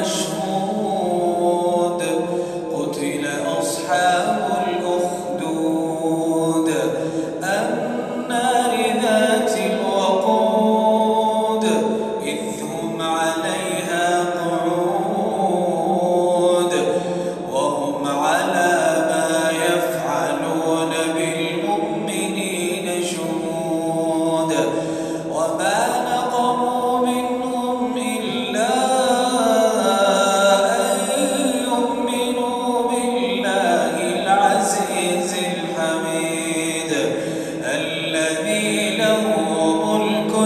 anjo.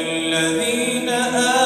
الذين آمنوا